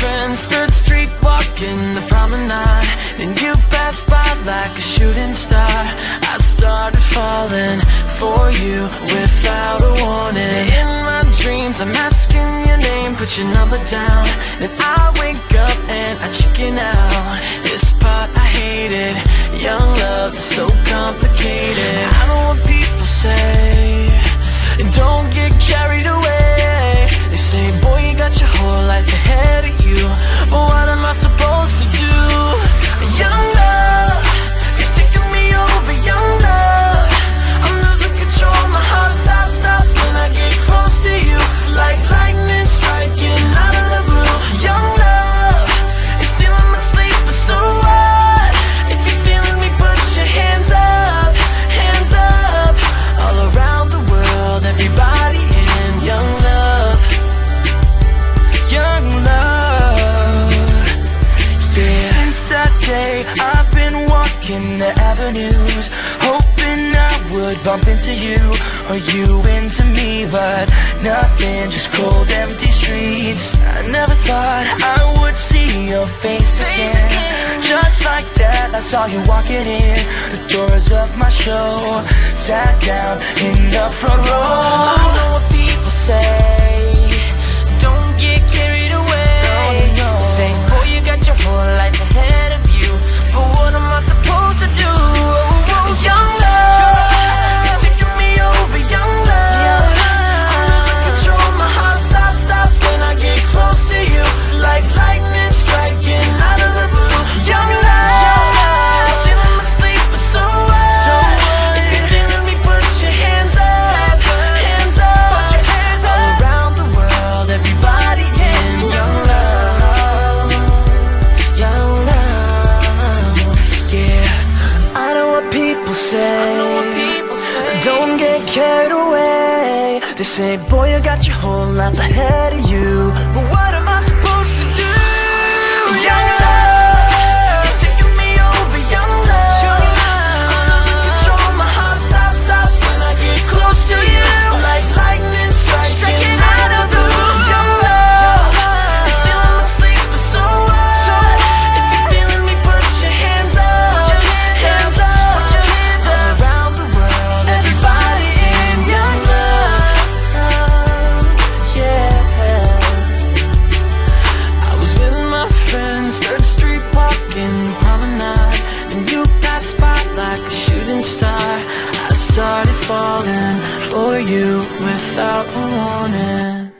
friend stood street walking the promenade And you passed by like a shooting star. I started falling for you without a warning. In my dreams I'm asking your name, put your number down And I wake up and I chicken out. It's in the avenues Hoping I would bump into you Or you into me But nothing, just cold empty streets. I never thought I would see your face again. Just like that, I saw you walking in The doors of my show. Sat down in the front row. Don't get carried away. They say, boy, you got your whole life ahead of you. shooting star. I started falling for you without a warning.